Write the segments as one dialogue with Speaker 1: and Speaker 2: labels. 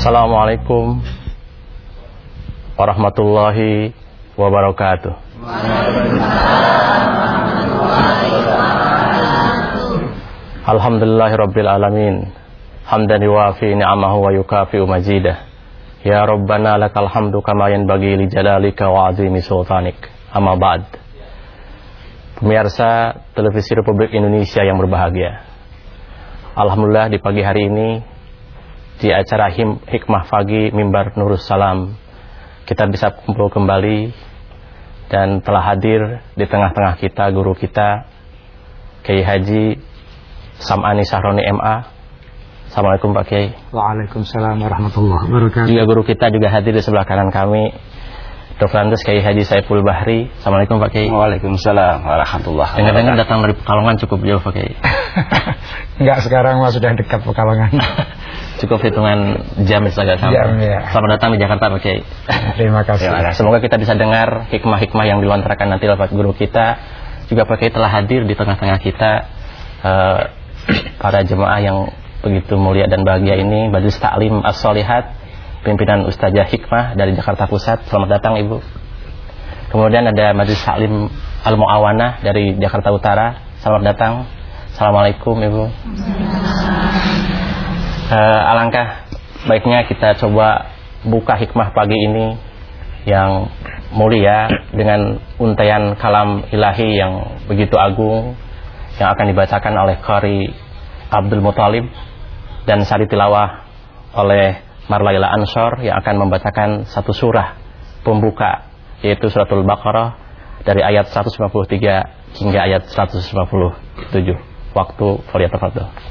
Speaker 1: Assalamualaikum warahmatullahi wabarakatuh. Alhamdulillahirabbil alamin. Hamdan yuwafi ni'amahu wa yukafi'u mazidah. Ya Rabbana lakal hamdu kama yanbaghi li jalalika wa azimi sultanik. Amma ba'd. Pemirsa Televisi Republik Indonesia yang berbahagia. Alhamdulillah di pagi hari ini di acara Him, Hikmah Pagi Mimbar Nurus Salam. Kita bisa kumpul kembali dan telah hadir di tengah-tengah kita guru kita Kiai Haji Sam'ani Sahroni MA Assalamualaikum Pak Kiai.
Speaker 2: Waalaikumsalam warahmatullahi wabarakatuh.
Speaker 1: Juga guru kita juga hadir di sebelah kanan kami Dr. Andes Kiai Haji Saiful Bahri. Assalamualaikum Pak Kiai.
Speaker 3: Waalaikumsalam warahmatullahi wabarakatuh.
Speaker 1: Dengar-dengar datang dari Pekalongan cukup jauh Pak Kiai.
Speaker 2: Enggak sekarang mah sudah dekat Pekalongan
Speaker 1: Cukup hitungan jam saja sampai.
Speaker 2: Jam, ya.
Speaker 1: Selamat datang di Jakarta Pak Kiai.
Speaker 2: Terima kasih.
Speaker 1: Semoga kita bisa dengar hikmah-hikmah yang dilontarkan nanti lewat guru kita. Juga Pak Kiai telah hadir di tengah-tengah kita uh, para jemaah yang begitu mulia dan bahagia ini Majelis Taklim As-Solihat pimpinan Ustazah Hikmah dari Jakarta Pusat. Selamat datang Ibu. Kemudian ada Majelis Taklim Al-Muawanah dari Jakarta Utara. Selamat datang. Assalamualaikum Ibu. Uh, alangkah baiknya kita coba buka hikmah pagi ini yang mulia dengan untaian kalam ilahi yang begitu agung yang akan dibacakan oleh Qari Abdul Muthalib dan sari tilawah oleh Marlaila Ansor yang akan membacakan satu surah pembuka yaitu suratul Baqarah dari ayat 153 hingga ayat 157 waktu Fadil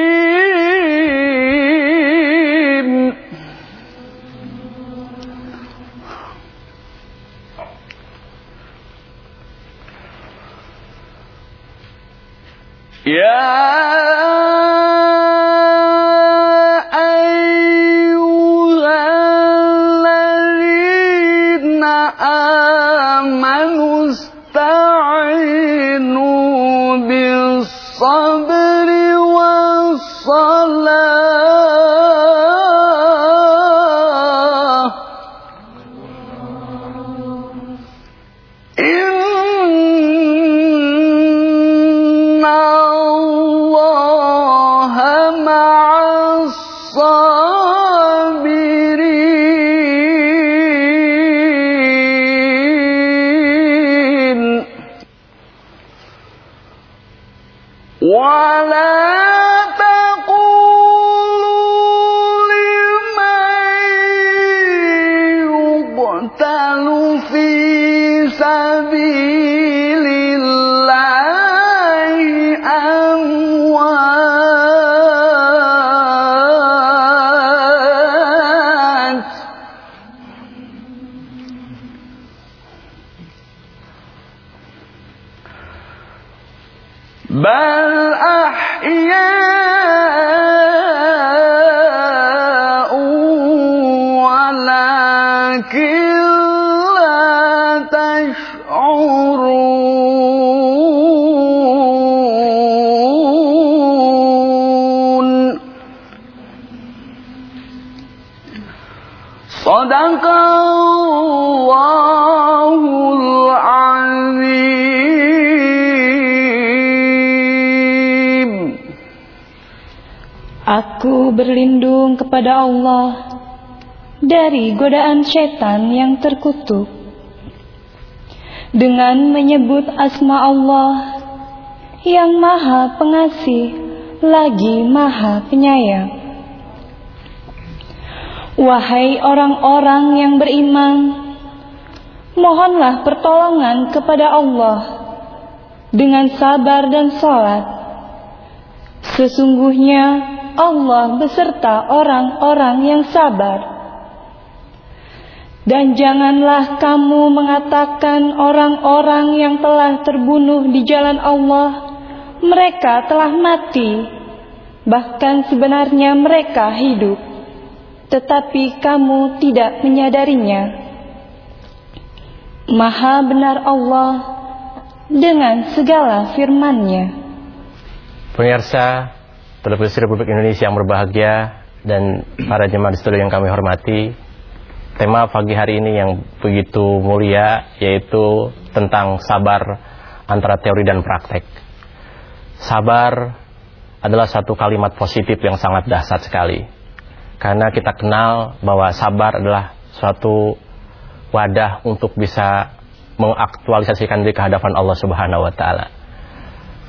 Speaker 3: Yeah. ولا
Speaker 4: berlindung kepada Allah dari godaan setan yang terkutuk. Dengan menyebut asma Allah yang maha pengasih lagi maha penyayang. Wahai orang-orang yang beriman, mohonlah pertolongan kepada Allah dengan sabar dan salat. Sesungguhnya Allah beserta orang-orang yang sabar. Dan janganlah kamu mengatakan orang-orang yang telah terbunuh di jalan Allah, mereka telah mati. Bahkan sebenarnya mereka hidup, tetapi kamu tidak menyadarinya. Maha benar Allah dengan segala firman-Nya.
Speaker 1: Pemirsa Televisi Republik Indonesia yang berbahagia dan para jemaah di studio yang kami hormati, tema pagi hari ini yang begitu mulia yaitu tentang sabar antara teori dan praktek. Sabar adalah satu kalimat positif yang sangat dahsyat sekali. Karena kita kenal bahwa sabar adalah suatu wadah untuk bisa mengaktualisasikan diri kehadapan Allah Subhanahu wa taala.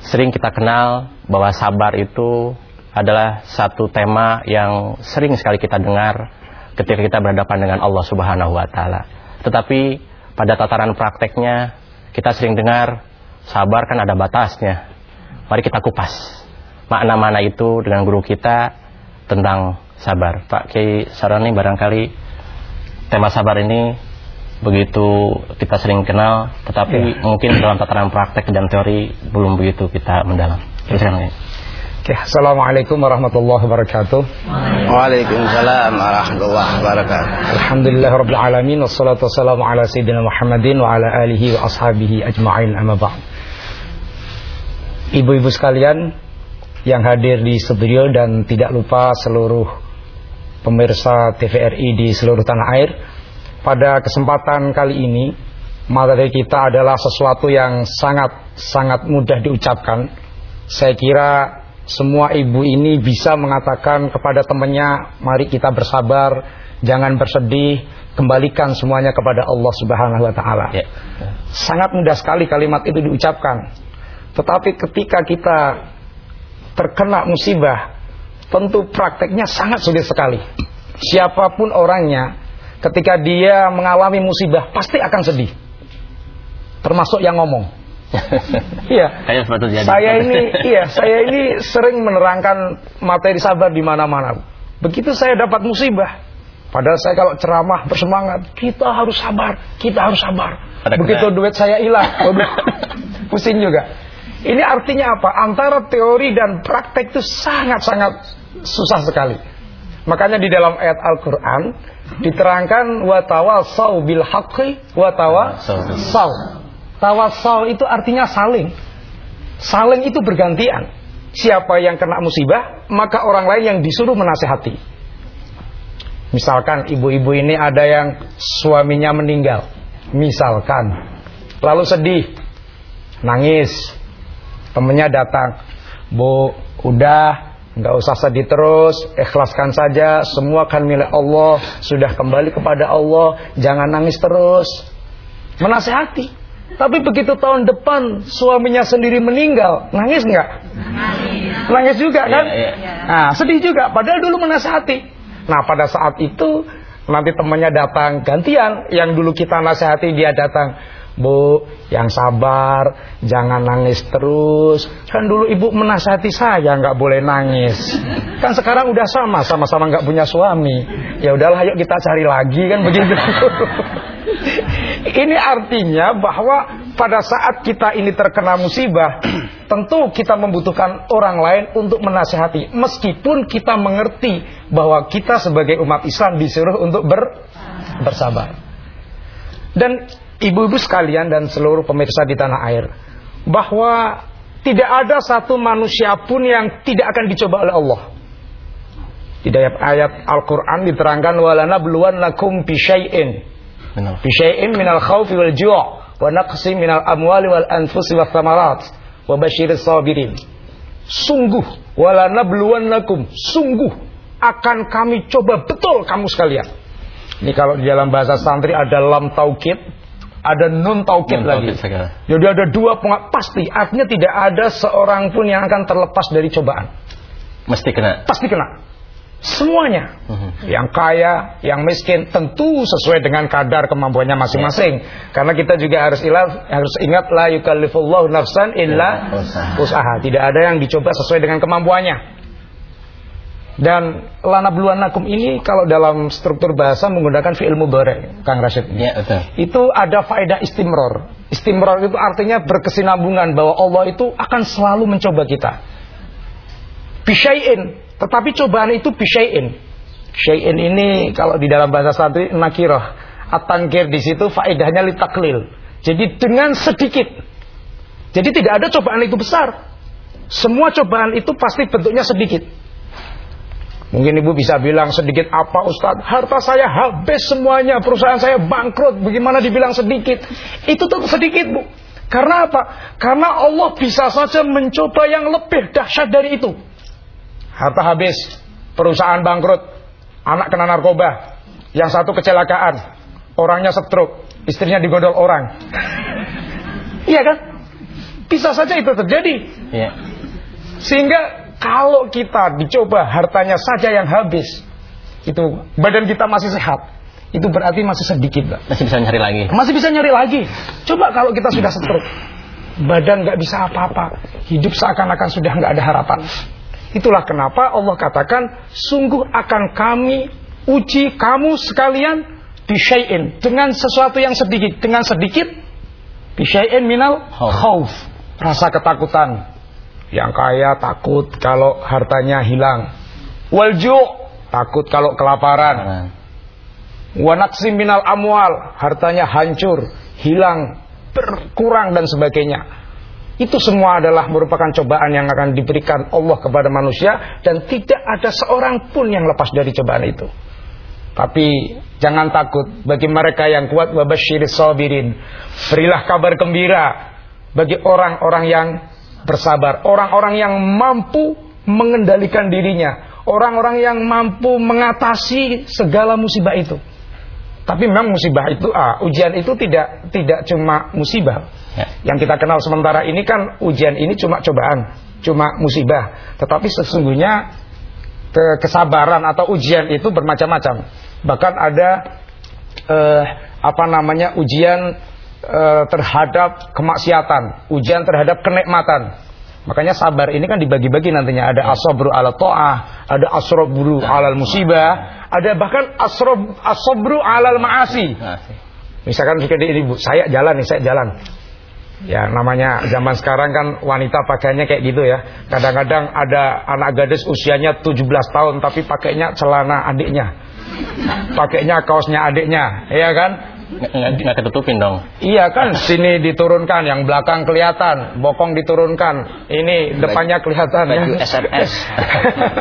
Speaker 1: Sering kita kenal bahwa sabar itu adalah satu tema yang sering sekali kita dengar ketika kita berhadapan dengan Allah Subhanahu wa taala. Tetapi pada tataran prakteknya kita sering dengar sabar kan ada batasnya. Mari kita kupas makna-mana itu dengan guru kita tentang sabar. Pak Kiai Saroni barangkali tema sabar ini begitu kita sering kenal, tetapi ya. mungkin dalam tataran praktek dan teori belum begitu kita mendalam. Silakan.
Speaker 2: Oke, Assalamualaikum warahmatullahi wabarakatuh.
Speaker 5: Waalaikumsalam warahmatullahi wabarakatuh.
Speaker 2: Alhamdulillah rabbil alamin wassalatu wassalamu ala sayyidina Muhammadin wa ala alihi wa ashabihi ajma'in amma ba'd. Ibu-ibu sekalian yang hadir di studio dan tidak lupa seluruh pemirsa TVRI di seluruh tanah air pada kesempatan kali ini materi kita adalah sesuatu yang sangat sangat mudah diucapkan. Saya kira semua ibu ini bisa mengatakan kepada temannya, mari kita bersabar, jangan bersedih, kembalikan semuanya kepada Allah Subhanahu wa taala. Ya. Sangat mudah sekali kalimat itu diucapkan. Tetapi ketika kita terkena musibah, tentu prakteknya sangat sulit sekali. Siapa pun orangnya, ketika dia mengalami musibah pasti akan sedih. Termasuk yang ngomong. Iya. Saya ini iya, saya ini sering menerangkan materi sabar di mana-mana. Begitu saya dapat musibah, padahal saya kalau ceramah bersemangat, kita harus sabar, kita harus sabar. Ada Begitu kena. duit saya hilang, pusing juga. Ini artinya apa? Antara teori dan praktek itu sangat-sangat susah sekali. Makanya di dalam ayat Al-Quran diterangkan wa tawasau bil haqqi wa tawasau. Tawasau itu artinya saling. Saling itu bergantian. Siapa yang kena musibah, maka orang lain yang disuruh menasehati. Misalkan ibu-ibu ini ada yang suaminya meninggal. Misalkan. Lalu sedih. Nangis. Temennya datang. Bu, udah Enggak usah sedih terus, ikhlaskan saja, semua kan milik Allah, sudah kembali kepada Allah, jangan nangis terus. Menasehati. Tapi begitu tahun depan suaminya sendiri meninggal, nangis enggak? Nangis. Nangis juga kan? Ya, ya. Nah, sedih juga, padahal dulu menasehati. Nah, pada saat itu nanti temannya datang gantian, yang dulu kita nasihati dia datang. Bu, yang sabar, jangan nangis terus. Kan dulu ibu menasihati saya nggak boleh nangis. Kan sekarang udah sama, sama-sama nggak punya suami. Ya udahlah, yuk kita cari lagi kan begitu. ini artinya bahwa pada saat kita ini terkena musibah, tentu kita membutuhkan orang lain untuk menasihati. Meskipun kita mengerti bahwa kita sebagai umat Islam disuruh untuk ber, bersabar. Dan ibu-ibu sekalian dan seluruh pemirsa di tanah air bahwa tidak ada satu manusia pun yang tidak akan dicoba oleh Allah. Di dalam ayat Al-Qur'an diterangkan walana bluwan lakum bi syai'in. Bi syai'in minal khaufi wal ju' wa naqsi minal amwali wal anfusi wath thamarat wa basyiris sabirin. Sungguh walana bluwan lakum, sungguh akan kami coba betul kamu sekalian. Ini kalau di dalam bahasa santri ada lam taukid, ada nun taukid lagi. Jadi ada dua pengat pasti. Artinya tidak ada seorang pun yang akan terlepas dari cobaan.
Speaker 1: Mesti kena.
Speaker 2: Pasti kena. Semuanya. Uh-huh. Yang kaya, yang miskin tentu sesuai dengan kadar kemampuannya masing-masing. Yeah. Karena kita juga harus ilah, harus ingat la yukallifullahu nafsan illa yeah. usaha. Tidak ada yang dicoba sesuai dengan kemampuannya. Dan lanabluwanakum ini kalau dalam struktur bahasa menggunakan fi'il mudhari, Kang Rashid.
Speaker 1: Ya, betul.
Speaker 2: Itu ada faedah istimror. Istimror itu artinya berkesinambungan bahwa Allah itu akan selalu mencoba kita. Bisyai'in, tetapi cobaan itu bisyai'in. Syai'in ini kalau di dalam bahasa santri nakiroh. At-tangkir di situ faedahnya litaklil. Jadi dengan sedikit. Jadi tidak ada cobaan itu besar. Semua cobaan itu pasti bentuknya sedikit. Mungkin ibu bisa bilang sedikit apa Ustadz Harta saya habis semuanya Perusahaan saya bangkrut Bagaimana dibilang sedikit Itu tuh sedikit bu Karena apa? Karena Allah bisa saja mencoba yang lebih dahsyat dari itu Harta habis Perusahaan bangkrut Anak kena narkoba Yang satu kecelakaan Orangnya stroke Istrinya digodol orang Iya kan? Bisa saja itu terjadi
Speaker 1: Iya
Speaker 2: Sehingga kalau kita dicoba hartanya saja yang habis, itu badan kita masih sehat, itu berarti masih sedikit, Pak.
Speaker 1: Masih bisa nyari lagi.
Speaker 2: Masih bisa nyari lagi. Coba kalau kita sudah stroke, badan nggak bisa apa-apa, hidup seakan-akan sudah nggak ada harapan. Itulah kenapa Allah katakan, sungguh akan kami uji kamu sekalian bisyai'in dengan sesuatu yang sedikit, dengan sedikit bisyai'in minal khauf, rasa ketakutan, yang kaya takut kalau hartanya hilang. Walju takut kalau kelaparan. Wanaksim minal amwal hartanya hancur, hilang, berkurang dan sebagainya. Itu semua adalah merupakan cobaan yang akan diberikan Allah kepada manusia dan tidak ada seorang pun yang lepas dari cobaan itu. Tapi jangan takut bagi mereka yang kuat wabasyiris sabirin. Berilah kabar gembira bagi orang-orang yang bersabar, orang-orang yang mampu mengendalikan dirinya, orang-orang yang mampu mengatasi segala musibah itu. Tapi memang musibah itu, ah, ujian itu tidak tidak cuma musibah. Ya. Yang kita kenal sementara ini kan ujian ini cuma cobaan, cuma musibah. Tetapi sesungguhnya ke kesabaran atau ujian itu bermacam-macam. Bahkan ada eh, apa namanya ujian e, terhadap kemaksiatan, ujian terhadap kenikmatan. Makanya sabar ini kan dibagi-bagi nantinya ada asobru ala to'ah, ada asobru ala musibah, ada bahkan asob, asobru ala maasi. Misalkan ini bu, saya jalan nih, saya jalan. Ya namanya zaman sekarang kan wanita pakainya kayak gitu ya. Kadang-kadang ada anak gadis usianya 17 tahun tapi pakainya celana adiknya. Pakainya kaosnya adiknya, ya kan?
Speaker 1: nggak ketutupin dong.
Speaker 2: Iya kan, sini diturunkan, yang belakang kelihatan, bokong diturunkan, ini depannya kelihatan
Speaker 1: ya. SMS.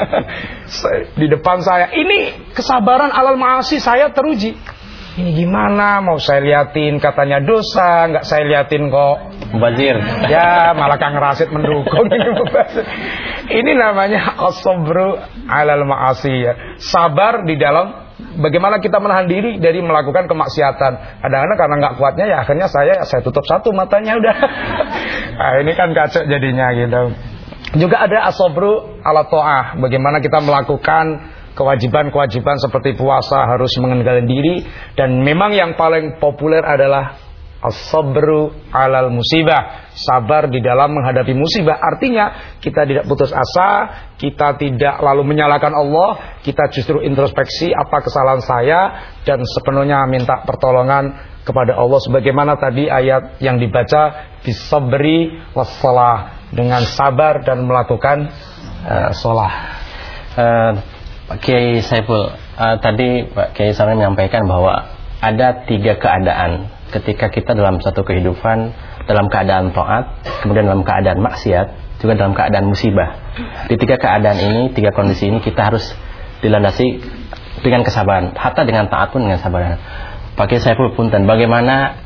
Speaker 2: Di depan saya, ini kesabaran alal maasi saya teruji. Ini gimana? Mau saya liatin katanya dosa, nggak saya liatin kok.
Speaker 1: Mubazir.
Speaker 2: Ya, malah Kang Rasid mendukung ini Ini namanya asobru alal maasi ya. Sabar di dalam bagaimana kita menahan diri dari melakukan kemaksiatan. Kadang-kadang karena nggak kuatnya ya akhirnya saya saya tutup satu matanya udah. nah, ini kan kacau jadinya gitu. Juga ada asobru ala to'ah. Bagaimana kita melakukan kewajiban-kewajiban seperti puasa harus mengendalikan diri. Dan memang yang paling populer adalah as-sabru alal musibah. Sabar di dalam menghadapi musibah. Artinya kita tidak putus asa, kita tidak lalu menyalahkan Allah, kita justru introspeksi apa kesalahan saya dan sepenuhnya minta pertolongan kepada Allah sebagaimana tadi ayat yang dibaca bisabri wassalah dengan sabar dan melakukan uh, sholah.
Speaker 1: Uh, Pak Kiai Saiful, uh, tadi Pak Kiai Saiful menyampaikan bahwa ada tiga keadaan ketika kita dalam satu kehidupan dalam keadaan taat, kemudian dalam keadaan maksiat, juga dalam keadaan musibah. Di tiga keadaan ini, tiga kondisi ini kita harus dilandasi dengan kesabaran, hatta dengan taat pun dengan kesabaran. Pakai saya pun dan bagaimana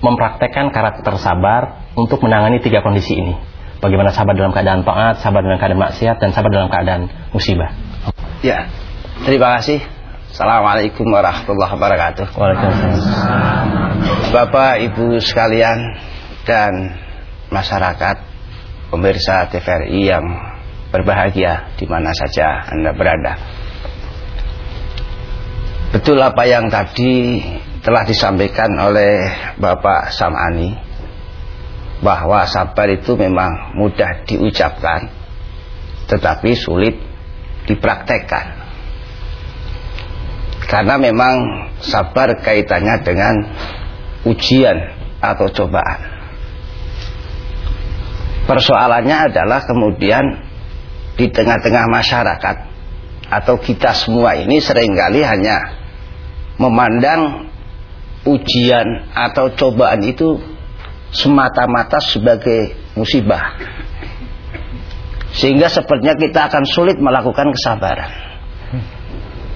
Speaker 1: mempraktekkan karakter sabar untuk menangani tiga kondisi ini. Bagaimana sabar dalam keadaan taat, sabar dalam keadaan maksiat, dan sabar dalam keadaan musibah.
Speaker 5: Ya, terima kasih. Assalamualaikum warahmatullahi wabarakatuh.
Speaker 1: Waalaikumsalam.
Speaker 5: Bapak Ibu sekalian dan masyarakat pemirsa TVRI yang berbahagia di mana saja Anda berada. Betul apa yang tadi telah disampaikan oleh Bapak Samani bahwa sabar itu memang mudah diucapkan tetapi sulit dipraktekkan. Karena memang sabar kaitannya dengan ujian atau cobaan. Persoalannya adalah kemudian di tengah-tengah masyarakat atau kita semua ini sering kali hanya memandang ujian atau cobaan itu semata-mata sebagai musibah. Sehingga sepertinya kita akan sulit melakukan kesabaran.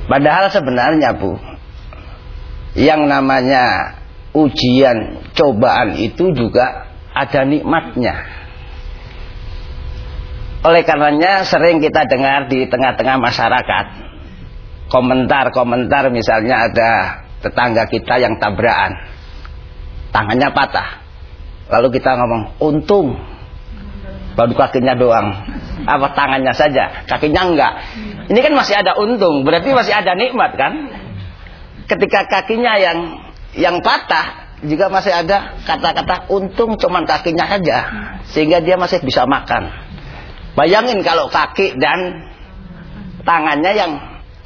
Speaker 5: Padahal sebenarnya Bu, yang namanya ujian, cobaan itu juga ada nikmatnya. Oleh karenanya sering kita dengar di tengah-tengah masyarakat komentar-komentar misalnya ada tetangga kita yang tabrakan tangannya patah lalu kita ngomong untung baru kakinya doang. Apa tangannya saja? Kakinya enggak. Ini kan masih ada untung berarti masih ada nikmat kan? Ketika kakinya yang yang patah juga masih ada kata-kata untung cuman kakinya saja sehingga dia masih bisa makan. Bayangin kalau kaki dan tangannya yang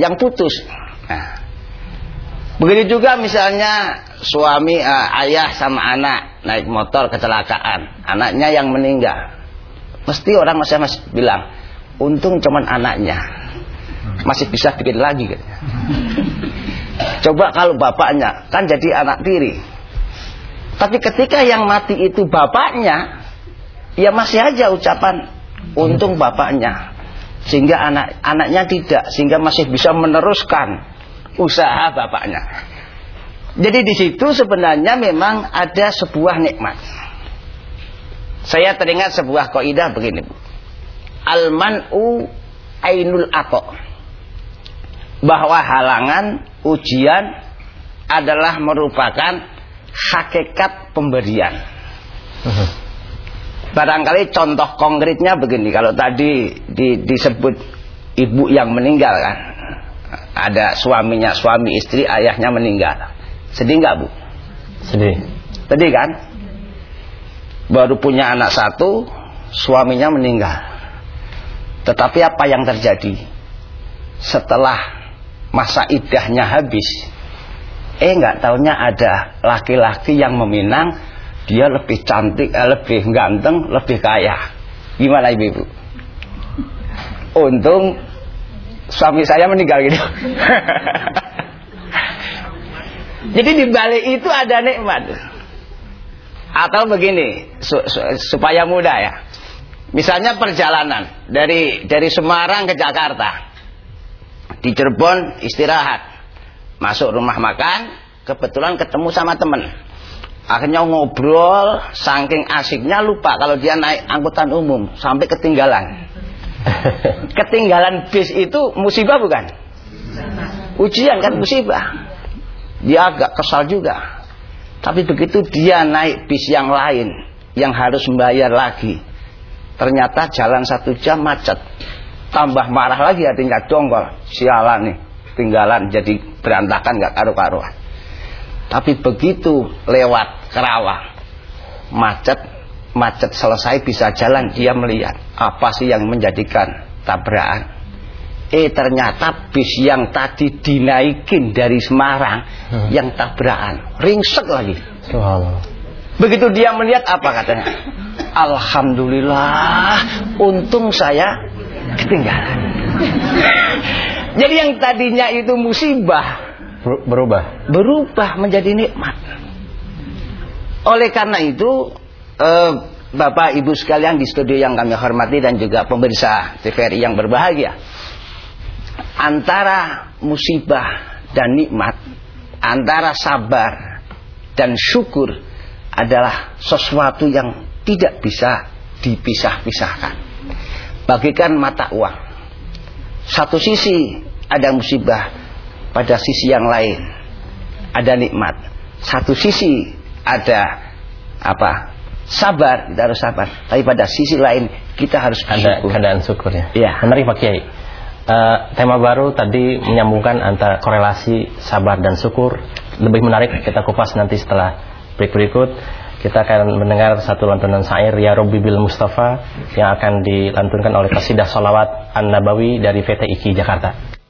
Speaker 5: yang putus. Nah, begitu juga misalnya suami uh, ayah sama anak naik motor kecelakaan, anaknya yang meninggal. Mesti orang masih masih bilang, untung cuman anaknya. Masih bisa bikin lagi kan. Coba kalau bapaknya kan jadi anak tiri. Tapi ketika yang mati itu bapaknya, ya masih aja ucapan Untung bapaknya sehingga anak anaknya tidak sehingga masih bisa meneruskan usaha bapaknya. Jadi di situ sebenarnya memang ada sebuah nikmat. Saya teringat sebuah kaidah begini. Al-man'u ainul ato. Bahwa halangan ujian adalah merupakan hakikat pemberian. Uh-huh. Barangkali contoh konkretnya begini, kalau tadi di, disebut ibu yang meninggal kan, ada suaminya, suami istri, ayahnya meninggal. Sedih nggak bu?
Speaker 1: Sedih.
Speaker 5: Sedih kan? Baru punya anak satu, suaminya meninggal. Tetapi apa yang terjadi? Setelah masa idahnya habis, eh nggak taunya ada laki-laki yang meminang dia lebih cantik, eh, lebih ganteng, lebih kaya. Gimana ibu-ibu? Untung suami saya meninggal gitu. Jadi di balik itu ada nikmat. Atau begini, su su supaya mudah ya. Misalnya perjalanan dari dari Semarang ke Jakarta. Di Cirebon istirahat. Masuk rumah makan, kebetulan ketemu sama temen Akhirnya ngobrol, saking asiknya lupa kalau dia naik angkutan umum sampai ketinggalan. ketinggalan bis itu musibah bukan? Ujian kan musibah. Dia agak kesal juga. Tapi begitu dia naik bis yang lain yang harus membayar lagi. Ternyata jalan satu jam macet. Tambah marah lagi artinya dongkol. Sialan nih. Tinggalan jadi berantakan gak karu-karuan. Tapi begitu lewat Kerawang, macet, macet selesai bisa jalan, dia melihat apa sih yang menjadikan tabrakan. Eh ternyata bis yang tadi dinaikin dari Semarang hmm. yang tabrakan, ringsek lagi. Begitu dia melihat apa katanya? Alhamdulillah, untung saya ketinggalan. Jadi yang tadinya itu musibah
Speaker 1: berubah
Speaker 5: berubah menjadi nikmat oleh karena itu eh, Bapak Ibu sekalian di studio yang kami hormati dan juga pemirsa TVRI yang berbahagia antara musibah dan nikmat antara sabar dan syukur adalah sesuatu yang tidak bisa dipisah-pisahkan. Bagikan mata uang. Satu sisi ada musibah pada sisi yang lain ada nikmat. Satu sisi ada apa? Sabar kita harus sabar. Tapi pada sisi lain kita harus
Speaker 1: ada keadaan syukur ya,
Speaker 5: ya.
Speaker 1: menarik Pak Kiai uh, tema baru tadi menyambungkan antara korelasi sabar dan syukur lebih menarik kita kupas nanti setelah break berikut kita akan mendengar satu lantunan syair Ya Rabbi Bil Mustafa yang akan dilantunkan oleh Qasidah Salawat An-Nabawi dari VT IKI Jakarta.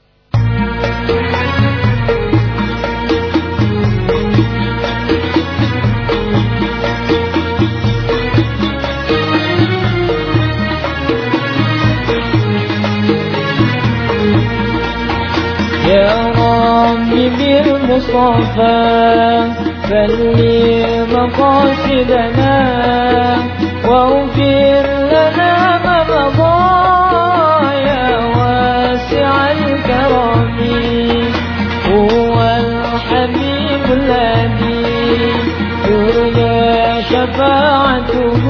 Speaker 6: المصطفى بلغ مقاصدنا واغفر لنا ما مضى يا واسع الكرم هو الحبيب الذي يرجى شفاعته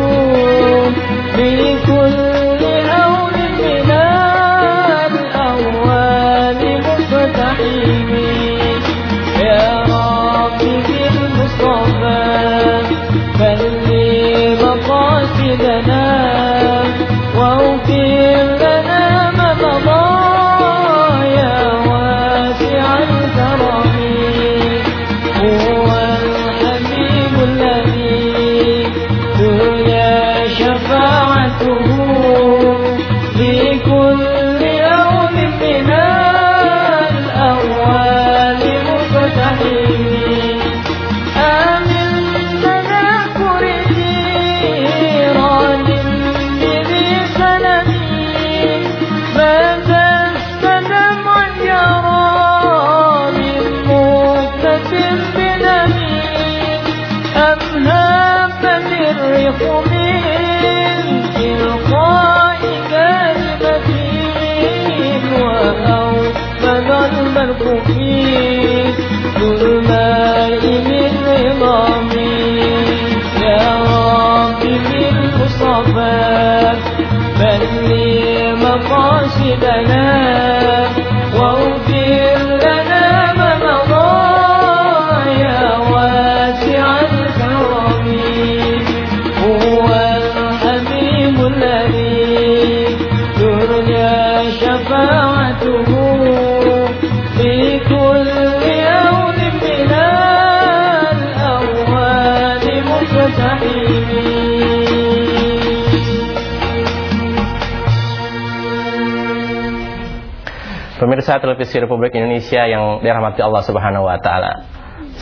Speaker 1: Pemirsa televisi Republik Indonesia yang dirahmati Allah Subhanahu wa taala.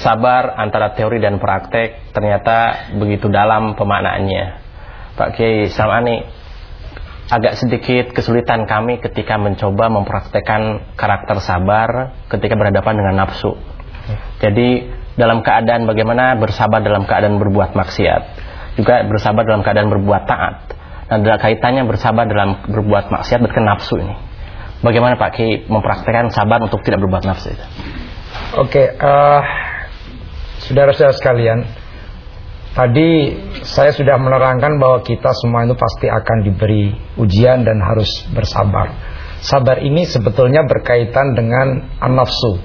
Speaker 1: Sabar antara teori dan praktek ternyata begitu dalam pemaknaannya. Pak Kiai Salmani agak sedikit kesulitan kami ketika mencoba mempraktekkan karakter sabar ketika berhadapan dengan nafsu. Jadi dalam keadaan bagaimana bersabar dalam keadaan berbuat maksiat, juga bersabar dalam keadaan berbuat taat. Dan ada kaitannya bersabar dalam berbuat maksiat nafsu ini. Bagaimana Pak Ki mempraktekkan sabar untuk tidak berbuat nafsu itu?
Speaker 2: Oke, okay, uh, eh, saudara-saudara sekalian, tadi saya sudah menerangkan bahwa kita semua itu pasti akan diberi ujian dan harus bersabar. Sabar ini sebetulnya berkaitan dengan nafsu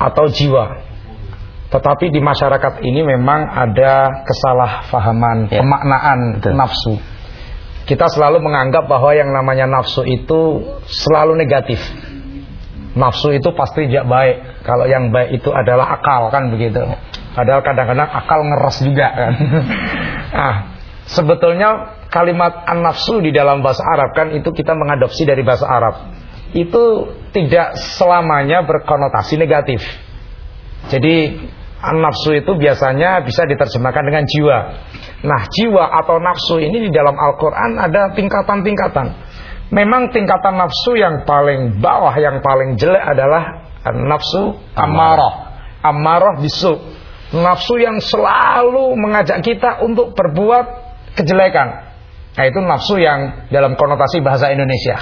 Speaker 2: atau jiwa. Tetapi di masyarakat ini memang ada kesalahpahaman ya. pemaknaan Betul. nafsu kita selalu menganggap bahwa yang namanya nafsu itu selalu negatif. Nafsu itu pasti tidak baik. Kalau yang baik itu adalah akal kan begitu. Padahal kadang-kadang akal ngeras juga kan. nah, sebetulnya kalimat an-nafsu di dalam bahasa Arab kan itu kita mengadopsi dari bahasa Arab. Itu tidak selamanya berkonotasi negatif. Jadi an-nafsu itu biasanya bisa diterjemahkan dengan jiwa. Nah, jiwa atau nafsu ini di dalam Al-Quran ada tingkatan-tingkatan. Memang tingkatan nafsu yang paling bawah, yang paling jelek adalah nafsu amarah. Amarah bisu. Nafsu yang selalu mengajak kita untuk berbuat kejelekan. Nah, itu nafsu yang dalam konotasi bahasa Indonesia.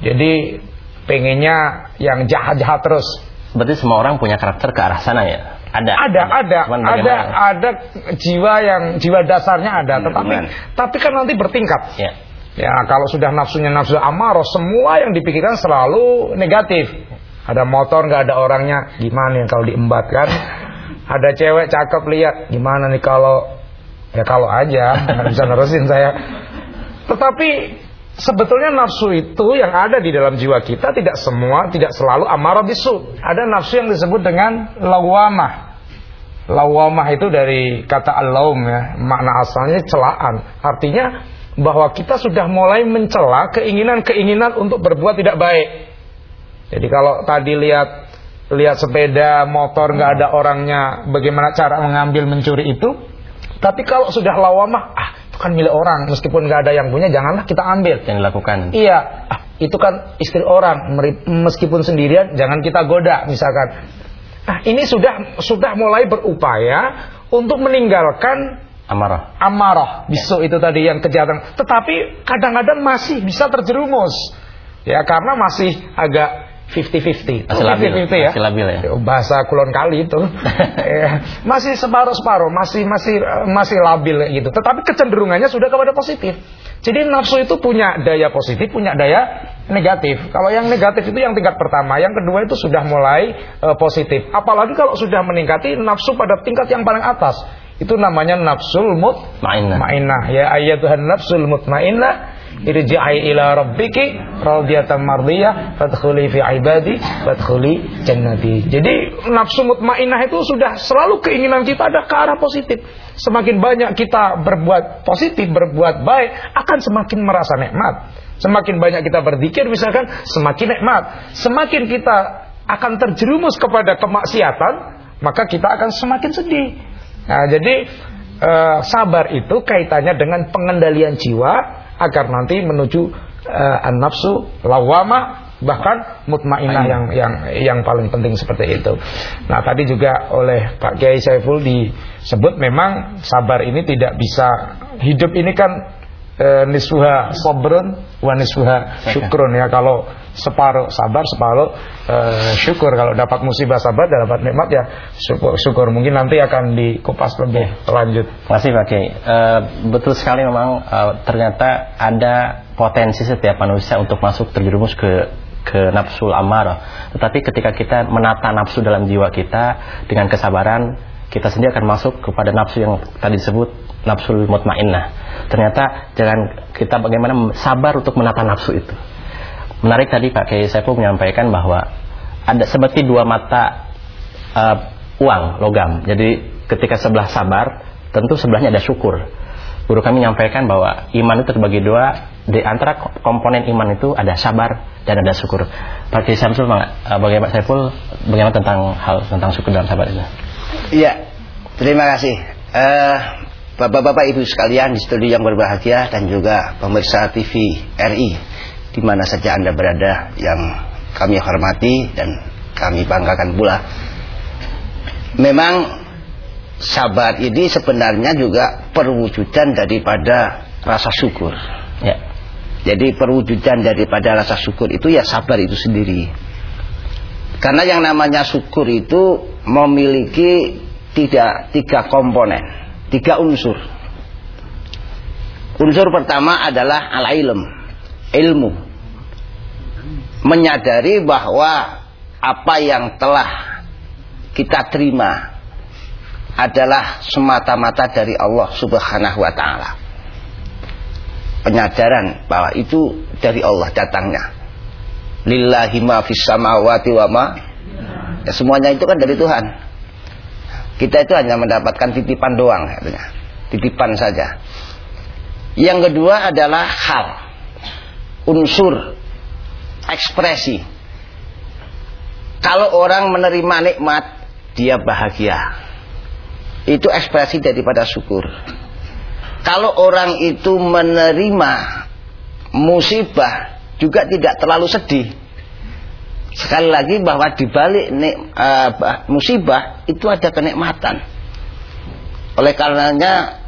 Speaker 2: Jadi, pengennya yang jahat-jahat terus.
Speaker 1: Berarti semua orang punya karakter ke arah sana ya?
Speaker 2: Ada, ada, ada, ada, ada jiwa yang jiwa dasarnya ada, hmm, tetapi tapi kan nanti bertingkat. Ya. ya, kalau sudah nafsunya nafsu amarah, semua yang dipikirkan selalu negatif. Ada motor nggak ada orangnya, gimana nih kalau diembat kan? Ada cewek cakep lihat, gimana nih kalau ya kalau aja nggak bisa nerusin saya. Tetapi sebetulnya nafsu itu yang ada di dalam jiwa kita tidak semua, tidak selalu amarah bisu. Ada nafsu yang disebut dengan lawamah. Lawamah itu dari kata al-laum ya, makna asalnya celaan. Artinya bahwa kita sudah mulai mencela keinginan-keinginan untuk berbuat tidak baik. Jadi kalau tadi lihat lihat sepeda motor nggak ada orangnya, bagaimana cara mengambil mencuri itu? Tapi kalau sudah lawamah, ah kan milik orang, meskipun nggak ada yang punya, janganlah kita ambil.
Speaker 1: Yang dilakukan.
Speaker 2: Iya, ah, itu kan istri orang, meskipun sendirian, jangan kita goda, misalkan. Nah, ini sudah sudah mulai berupaya untuk meninggalkan
Speaker 1: Amarah.
Speaker 2: amarah, bisu itu tadi yang kejahatan. Tetapi kadang-kadang masih bisa terjerumus. Ya, karena masih agak 50-50.
Speaker 1: Masih labil.
Speaker 2: 50-50 ya.
Speaker 1: Masih labil ya.
Speaker 2: Bahasa kulon kali itu. Ya, masih separuh-separuh, masih masih masih labil gitu. Tetapi kecenderungannya sudah kepada positif. Jadi nafsu itu punya daya positif, punya daya negatif. Kalau yang negatif itu yang tingkat pertama, yang kedua itu sudah mulai eh, positif. Apalagi kalau sudah meningkati nafsu pada tingkat yang paling atas. Itu namanya nafsul
Speaker 1: Ma'inah.
Speaker 2: mutmainnah. Ya ayyatuhan nafsul mutmainnah irji'i ila rabbiki radiyatan mardiyah fadkhuli fi ibadi fadkhuli jannati. Jadi nafsu mutmainnah itu sudah selalu keinginan kita ada ke arah positif. Semakin banyak kita berbuat positif, berbuat baik, akan semakin merasa nikmat. Semakin banyak kita berzikir misalkan, semakin nikmat. Semakin kita akan terjerumus kepada kemaksiatan, maka kita akan semakin sedih. Nah, jadi eh, sabar itu kaitannya dengan pengendalian jiwa agar nanti menuju eh, an-nafsu lawama bahkan mutmainah yang yang yang paling penting seperti itu. Nah, tadi juga oleh Pak Kiai Saiful disebut memang sabar ini tidak bisa hidup ini kan eh, nisfuha sabrun wa nisfuha syukrun. Ya kalau separuh sabar separuh eh, syukur. Kalau dapat musibah sabar dapat nikmat ya syukur syukur. Mungkin nanti akan dikupas lebih lanjut.
Speaker 1: Terima kasih Pak Kiai. Eh, betul sekali memang eh, ternyata ada potensi setiap manusia untuk masuk terjerumus ke ke nafsul amarah. Tetapi ketika kita menata nafsu dalam jiwa kita dengan kesabaran, kita sendiri akan masuk kepada nafsu yang tadi disebut nafsul mutmainnah. Ternyata jangan kita bagaimana sabar untuk menata nafsu itu. Menarik tadi Pak Kiai Saiful menyampaikan bahwa ada seperti dua mata eh, uang logam. Jadi ketika sebelah sabar, tentu sebelahnya ada syukur. Guru kami menyampaikan bahwa iman itu terbagi dua. Di antara komponen iman itu ada sabar dan ada syukur. Pak Kiai Samsul, eh, bagaimana Saiful, bagaimana tentang hal tentang syukur dan sabar itu?
Speaker 5: Iya, terima kasih. Eh, Bapak-bapak Ibu sekalian di studio yang berbahagia dan juga pemirsa TV RI di mana saja Anda berada yang kami hormati dan kami banggakan pula. Memang sabar ini sebenarnya juga perwujudan daripada rasa syukur.
Speaker 1: Ya.
Speaker 5: Jadi perwujudan daripada rasa syukur itu ya sabar itu sendiri. Karena yang namanya syukur itu memiliki tidak tiga komponen, tiga unsur. Unsur pertama adalah al-ilm, ilmu. Menyadari bahwa apa yang telah kita terima adalah semata-mata dari Allah Subhanahu wa taala. Penyadaran bahwa itu dari Allah datangnya. Lillahi ma fis samawati wa ma ya, semuanya itu kan dari Tuhan. Kita itu hanya mendapatkan titipan doang katanya. Titipan saja. Yang kedua adalah hal. Unsur ekspresi. Kalau orang menerima nikmat, dia bahagia. Itu ekspresi daripada syukur. Kalau orang itu menerima musibah juga tidak terlalu sedih. Sekali lagi bahwa di balik nik- eh, bah- musibah itu ada kenikmatan. Oleh karenanya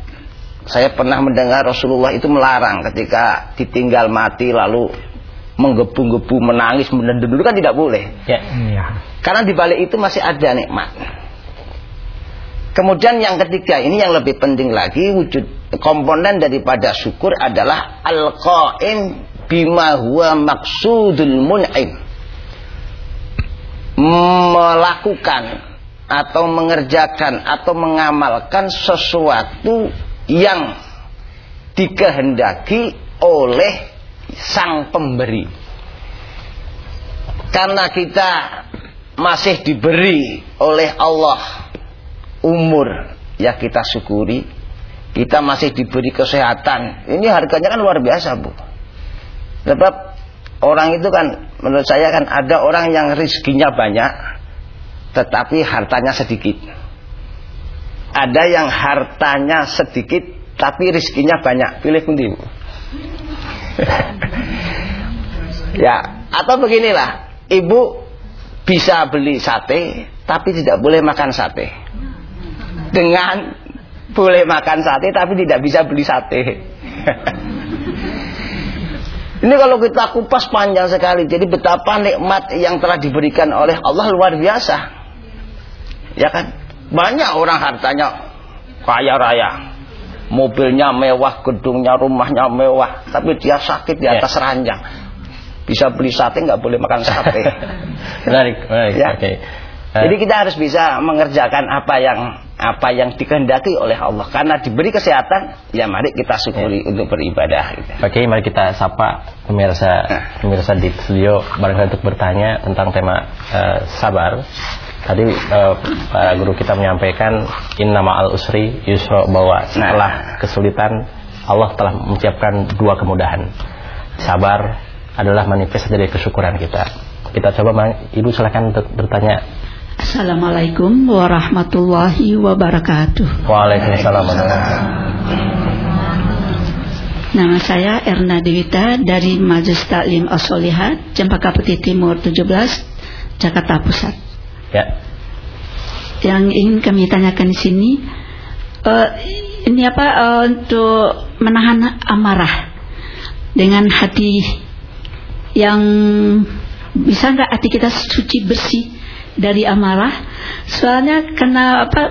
Speaker 5: saya pernah mendengar Rasulullah itu melarang ketika ditinggal mati lalu menggebu-gebu menangis mendendur itu kan tidak boleh.
Speaker 1: Ya.
Speaker 2: Iya.
Speaker 5: Karena di balik itu masih ada nikmat. Kemudian yang ketiga ini yang lebih penting lagi wujud komponen daripada syukur adalah al-qaim bima huwa maksudul mun'im. Melakukan atau mengerjakan atau mengamalkan sesuatu yang dikehendaki oleh sang pemberi. Karena kita masih diberi oleh Allah umur ya kita syukuri. Kita masih diberi kesehatan. Ini harganya kan luar biasa bu. Sebab orang itu kan menurut saya kan ada orang yang rizkinya banyak tetapi hartanya sedikit. Ada yang hartanya sedikit tapi rizkinya banyak. Pilih pundi ya atau beginilah. Ibu bisa beli sate tapi tidak boleh makan sate. Dengan boleh makan sate tapi tidak bisa beli sate ini kalau kita kupas panjang sekali jadi betapa nikmat yang telah diberikan oleh Allah luar biasa. Ya kan? Banyak orang hartanya kaya raya. Mobilnya mewah gedungnya rumahnya mewah tapi dia sakit di atas yeah. ranjang. Bisa beli sate nggak boleh makan sate.
Speaker 1: Menarik menarik.
Speaker 5: Ya.
Speaker 1: Eh,
Speaker 5: jadi kita harus bisa mengerjakan apa yang apa yang dikehendaki oleh Allah karena diberi kesehatan ya mari kita syukuri untuk beribadah gitu.
Speaker 1: Oke, mari kita sapa pemirsa pemirsa di studio barangkali untuk bertanya tentang tema eh, sabar. Tadi eh, Pak guru kita menyampaikan inna ma'al usri yusra bahwa setelah kesulitan Allah telah menciptakan dua kemudahan. Sabar adalah manifest dari kesyukuran kita. Kita coba Ibu silakan untuk bertanya.
Speaker 7: Assalamualaikum warahmatullahi wabarakatuh.
Speaker 1: Waalaikumsalam.
Speaker 7: Nama saya Erna Dewita dari Majelis Taklim As-Solihat, Cempaka Putih Timur 17, Jakarta Pusat.
Speaker 1: Ya.
Speaker 7: Yang ingin kami tanyakan di sini, eh, ini apa eh, untuk menahan amarah dengan hati yang bisa nggak hati kita suci bersih dari amarah? Soalnya karena apa?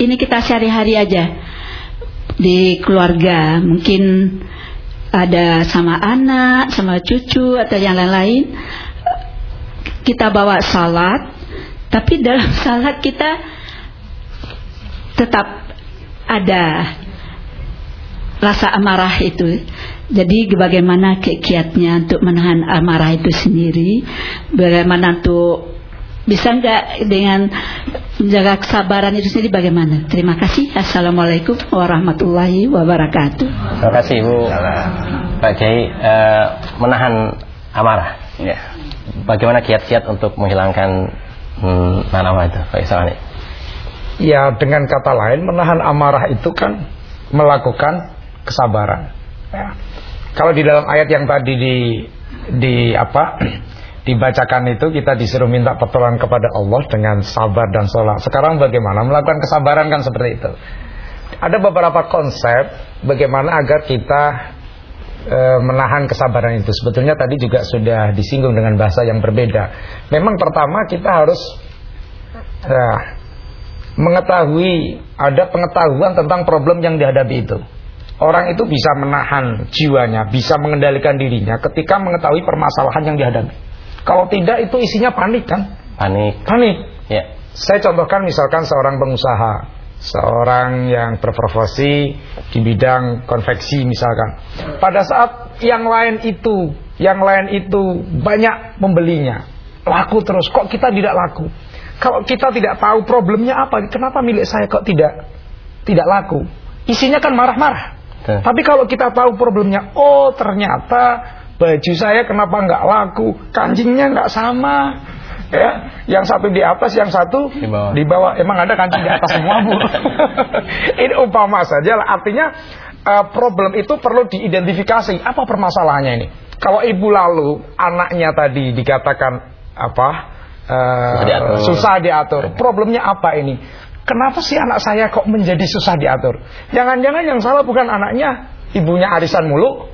Speaker 7: Ini kita sehari-hari aja di keluarga mungkin ada sama anak, sama cucu atau yang lain-lain kita bawa salat tapi dalam salat kita tetap ada rasa amarah itu jadi bagaimana kiatnya untuk menahan amarah itu sendiri bagaimana untuk bisa nggak dengan menjaga kesabaran itu sendiri bagaimana terima kasih assalamualaikum warahmatullahi wabarakatuh
Speaker 1: Terima kasih Ibu. Pak Kiai eh, menahan amarah.
Speaker 5: Ya.
Speaker 1: Bagaimana kiat-kiat untuk menghilangkan hmm, amarah itu, Pak Iswani?
Speaker 2: Ya dengan kata lain menahan amarah itu kan melakukan kesabaran. Ya. Kalau di dalam ayat yang tadi di di apa dibacakan itu kita disuruh minta pertolongan kepada Allah dengan sabar dan sholat. Sekarang bagaimana melakukan kesabaran kan seperti itu. Ada beberapa konsep bagaimana agar kita e, menahan kesabaran itu. Sebetulnya tadi juga sudah disinggung dengan bahasa yang berbeda. Memang pertama kita harus ya, mengetahui ada pengetahuan tentang problem yang dihadapi itu. Orang itu bisa menahan jiwanya, bisa mengendalikan dirinya ketika mengetahui permasalahan yang dihadapi. Kalau tidak itu isinya panik kan?
Speaker 1: Panik.
Speaker 2: Panik.
Speaker 1: Ya.
Speaker 2: Saya contohkan misalkan seorang pengusaha, seorang yang berprofesi di bidang konveksi misalkan. Pada saat yang lain itu, yang lain itu banyak membelinya, laku terus. Kok kita tidak laku? Kalau kita tidak tahu problemnya apa, kenapa milik saya kok tidak tidak laku? Isinya kan marah-marah. Tapi kalau kita tahu problemnya, oh ternyata baju saya kenapa nggak laku, kancingnya nggak sama, ya, yang satu di atas, yang satu
Speaker 1: Di bawah.
Speaker 2: di bawah. Emang ada kancing di atas semua bu? Ini umpama saja lah. Artinya eh, problem itu perlu diidentifikasi. Apa permasalahannya ini? Kalau ibu lalu anaknya tadi dikatakan apa? eh,
Speaker 1: Susah diatur.
Speaker 2: susah diatur. Problemnya apa ini? Kenapa sih anak saya kok menjadi susah diatur? Jangan-jangan yang salah bukan anaknya, ibunya arisan mulu,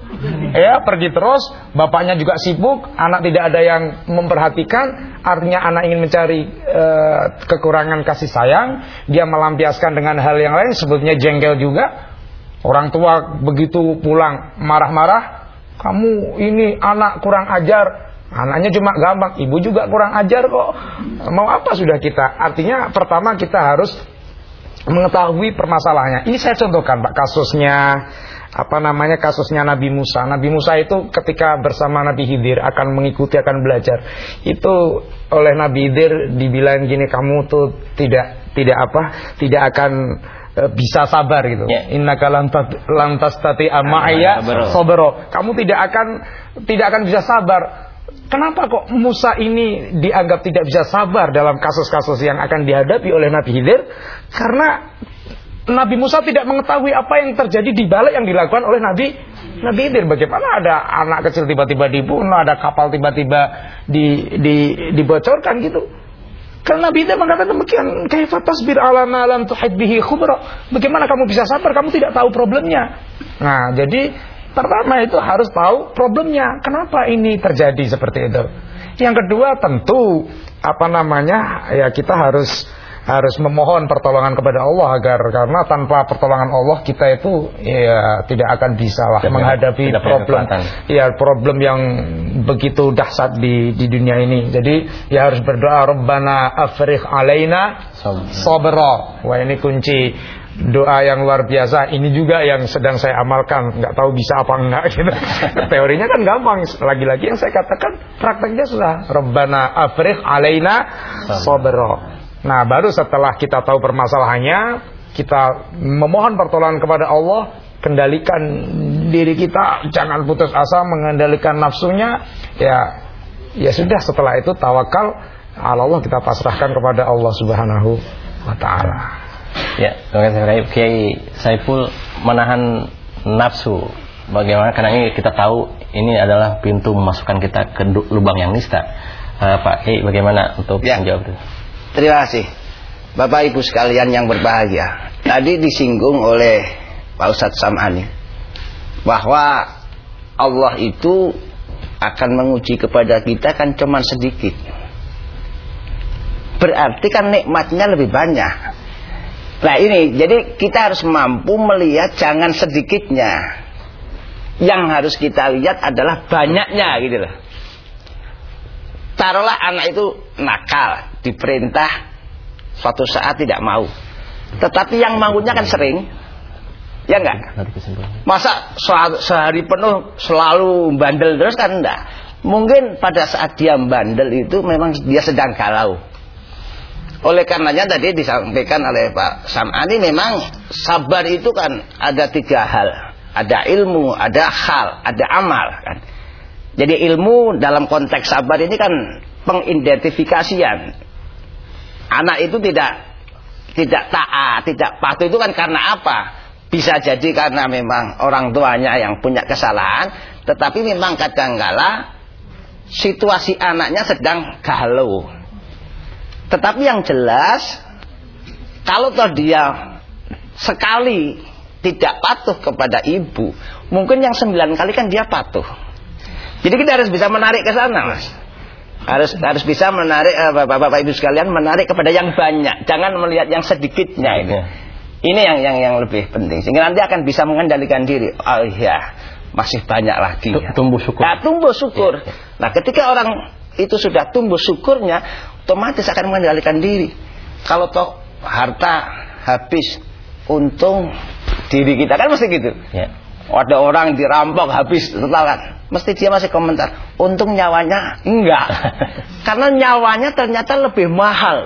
Speaker 2: ya pergi terus, bapaknya juga sibuk, anak tidak ada yang memperhatikan, artinya anak ingin mencari eh, kekurangan kasih sayang, dia melampiaskan dengan hal yang lain, sebetulnya jengkel juga. Orang tua begitu pulang marah-marah, kamu ini anak kurang ajar, Anaknya cuma gampang, ibu juga kurang ajar kok. Mau apa sudah kita? Artinya pertama kita harus mengetahui permasalahannya. Ini saya contohkan Pak kasusnya apa namanya kasusnya Nabi Musa. Nabi Musa itu ketika bersama Nabi Khidir akan mengikuti akan belajar. Itu oleh Nabi Khidir dibilang gini kamu tuh tidak tidak apa tidak akan eh, bisa sabar gitu.
Speaker 1: Ya.
Speaker 2: Innaka lantas lantas tati amaya
Speaker 5: sabro.
Speaker 2: Kamu tidak akan tidak akan bisa sabar. Kenapa kok Musa ini dianggap tidak bisa sabar dalam kasus-kasus yang akan dihadapi oleh Nabi Khidir? Karena Nabi Musa tidak mengetahui apa yang terjadi di balik yang dilakukan oleh Nabi Nabi Khidir. Bagaimana ada anak kecil tiba-tiba dibunuh, ada kapal tiba-tiba di, di, dibocorkan gitu. Karena Nabi Khidir mengatakan demikian, kaifa tasbir ala ma lam tuhid bihi khubra. Bagaimana kamu bisa sabar? Kamu tidak tahu problemnya. Nah, jadi pertama itu harus tahu problemnya. Kenapa ini terjadi seperti itu? Yang kedua tentu apa namanya? Ya kita harus harus memohon pertolongan kepada Allah agar karena tanpa pertolongan Allah kita itu ya tidak akan bisa lah
Speaker 1: Tidak
Speaker 2: menghadapi
Speaker 1: tidak
Speaker 2: problem ya problem yang begitu dahsyat di di dunia ini. Jadi ya harus berdoa Rabbana afrigh alaina
Speaker 1: Sabr.
Speaker 2: sabra. Wah ini kunci doa yang luar biasa. Ini juga yang sedang saya amalkan. Nggak tahu bisa apa enggak gitu. Teorinya kan gampang. Lagi-lagi yang saya katakan prakteknya sudah Rabbana afrigh alaina sabra. Nah, baru setelah kita tahu permasalahannya, kita memohon pertolongan kepada Allah, kendalikan diri kita, jangan putus asa mengendalikan nafsunya. Ya, ya sudah setelah itu tawakal ala Allah kita pasrahkan kepada Allah Subhanahu wa taala.
Speaker 1: Ya, terima kasih Kiai. Kiai Saiful menahan nafsu. Bagaimana? Karena ini kita tahu ini adalah pintu memasukkan kita ke lubang yang nista. Eh, Pak Kiai, bagaimana untuk
Speaker 5: Ya.
Speaker 1: menjawab itu?
Speaker 5: Terima kasih. Bapak Ibu sekalian yang berbahagia. Tadi disinggung oleh Pak Ustadz Sam'ani bahwa Allah itu akan menguji kepada kita kan cuman sedikit. Berarti kan nikmatnya lebih banyak. Nah ini, jadi kita harus mampu melihat jangan sedikitnya. Yang harus kita lihat adalah banyaknya gitu loh. Taruhlah anak itu nakal, diperintah suatu saat tidak mau. Tetapi yang maunya kan sering. Ya enggak? Masa se- sehari penuh selalu bandel terus kan enggak. Mungkin pada saat dia bandel itu memang dia sedang galau. Oleh karenanya tadi disampaikan oleh Pak Sam'ani memang sabar itu kan ada tiga hal. Ada ilmu, ada hal, ada amal kan. Jadi ilmu dalam konteks sabar ini kan pengidentifikasian. Anak itu tidak tidak taat, tidak patuh itu kan karena apa? Bisa jadi karena memang orang tuanya yang punya kesalahan, tetapi memang kadangkala situasi anaknya sedang galau. Tetapi yang jelas kalau toh dia sekali tidak patuh kepada ibu, mungkin yang sembilan kali kan dia patuh. Jadi kita harus bisa menarik ke sana, Mas. Harus harus bisa menarik eh, Bapak-bapak Ibu sekalian menarik kepada yang banyak, jangan melihat yang sedikitnya ini.
Speaker 1: Ya.
Speaker 5: Ini yang yang yang lebih penting. Sehingga nanti akan bisa mengendalikan diri. Oh iya, masih banyak lagi.
Speaker 1: Tu- tumbuh syukur.
Speaker 5: Nah, tumbuh syukur.
Speaker 1: Ya, ya.
Speaker 5: Nah, ketika orang itu sudah tumbuh syukurnya, otomatis akan mengendalikan diri. Kalau toh harta habis, untung diri kita kan mesti gitu.
Speaker 1: Ya.
Speaker 5: Ada orang dirampok habis totalan. Mesti dia masih komentar, untung nyawanya enggak. Karena nyawanya ternyata lebih mahal.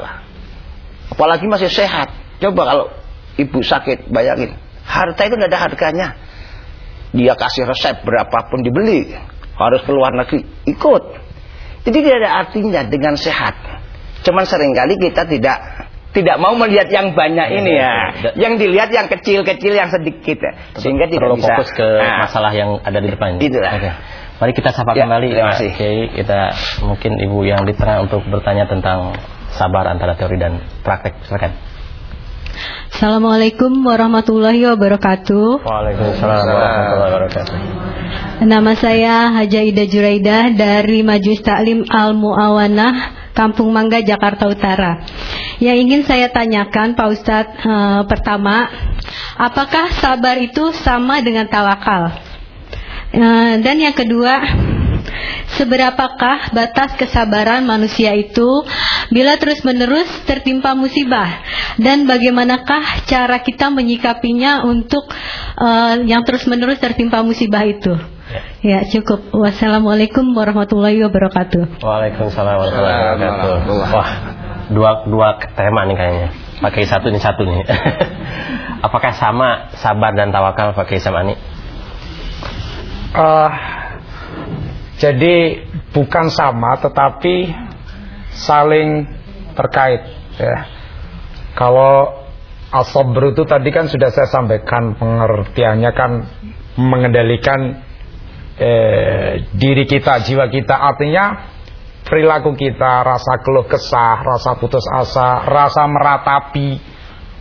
Speaker 5: Apalagi masih sehat. Coba kalau ibu sakit, bayangin. Harta itu tidak ada harganya. Dia kasih resep berapapun dibeli. Harus keluar negeri, ikut. Jadi tidak ada artinya dengan sehat. Cuman sering kali kita tidak tidak mau melihat yang banyak ini ya.
Speaker 1: Da-
Speaker 5: Yang dilihat yang kecil-kecil yang sedikit ya. Sehingga tidak
Speaker 1: Terlalu
Speaker 5: bisa
Speaker 1: fokus ke
Speaker 5: Nah,
Speaker 1: masalah yang ada di depan.
Speaker 5: Itulah.
Speaker 1: Oke. Mari kita sapa
Speaker 5: Ya,
Speaker 1: kembali
Speaker 5: terima
Speaker 1: Pak
Speaker 5: kasih.
Speaker 1: Kiai. Kita mungkin Ibu yang diterang untuk bertanya tentang sabar antara teori dan praktek. Silakan.
Speaker 8: Assalamualaikum warahmatullahi wabarakatuh.
Speaker 1: Waalaikumsalam warahmatullahi wabarakatuh.
Speaker 8: Nama saya Haja Ida Juraidah dari Majelis Taklim Al Muawanah, Kampung Mangga, Jakarta Utara. Yang ingin saya tanyakan, Pak Ustadz, eh, pertama, apakah sabar itu sama dengan tawakal? Eh, dan yang kedua, seberapakah batas kesabaran manusia itu bila terus-menerus tertimpa musibah? Dan bagaimanakah cara kita menyikapinya untuk eh, yang terus-menerus tertimpa musibah itu? Ya, cukup. Wassalamualaikum warahmatullahi wabarakatuh.
Speaker 1: Waalaikumsalam warahmatullahi wabarakatuh. Wah, dua dua tema nih kayaknya. pakai satu ini satu nih. Apakah sama sabar dan tawakal pakai Samani?
Speaker 2: Eh, jadi bukan sama tetapi saling terkait ya. Kalau asobr itu tadi kan sudah saya sampaikan pengertiannya kan mengendalikan eh, diri kita, jiwa kita artinya perilaku kita, rasa keluh kesah, rasa putus asa, rasa meratapi,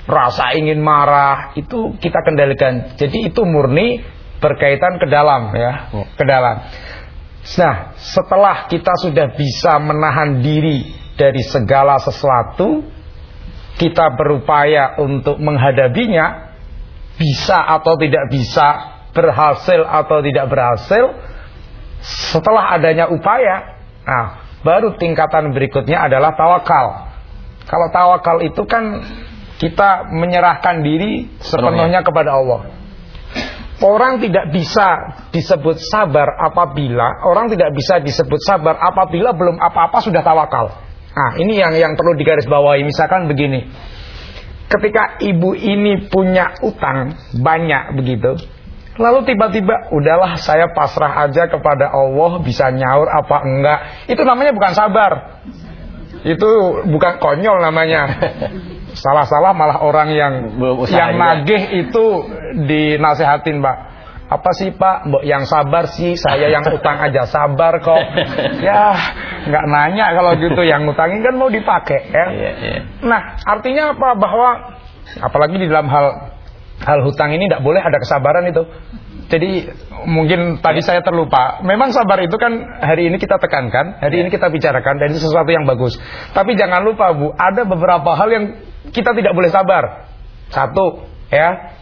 Speaker 2: rasa ingin marah itu kita kendalikan. Jadi itu murni berkaitan ke dalam ya, ke dalam. Nah, setelah kita sudah bisa menahan diri dari segala sesuatu, kita berupaya untuk menghadapinya, bisa atau tidak bisa, berhasil atau tidak berhasil, setelah adanya upaya, nah, baru tingkatan berikutnya adalah tawakal. Kalau tawakal itu kan kita menyerahkan diri sepenuhnya kepada Allah. Orang tidak bisa disebut sabar apabila orang tidak bisa disebut sabar apabila belum apa-apa sudah tawakal. Nah, ini yang yang perlu digarisbawahi. Misalkan begini. Ketika ibu ini punya utang banyak begitu, lalu tiba-tiba udahlah saya pasrah aja kepada Allah bisa nyaur apa enggak. Itu namanya bukan sabar. Itu bukan konyol namanya. Salah-salah malah orang yang yang nagih itu dinasehatin, Pak. Apa sih Pak? Mbok yang sabar sih, saya yang utang aja sabar kok. ya, nggak nanya kalau gitu yang ngutangin kan mau dipakai ya.
Speaker 1: Iya, iya.
Speaker 2: Nah, artinya apa? Bahwa apalagi di dalam hal hal hutang ini tidak boleh ada kesabaran itu. Jadi mungkin tadi saya terlupa. Memang sabar itu kan hari ini kita tekankan, hari ini kita bicarakan dan itu sesuatu yang bagus. Tapi jangan lupa Bu, ada beberapa hal yang kita tidak boleh sabar. Satu, ya.